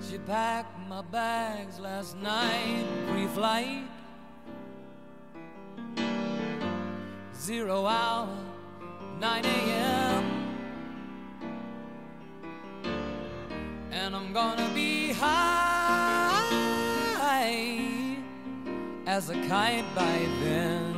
She packed my bags last night, pre-flight. Zero hour, 9 a.m. And I'm gonna be high as a kite by then.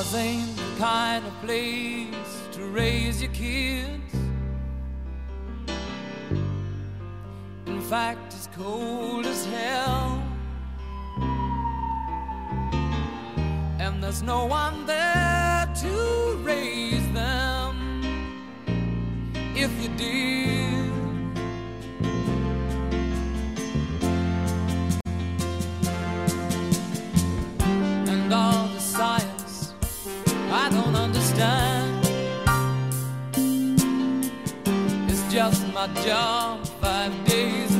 Mars ain't the kind of place to raise your kids. In fact, it's cold as hell. And there's no one there to raise them. If you did. And all just my job five days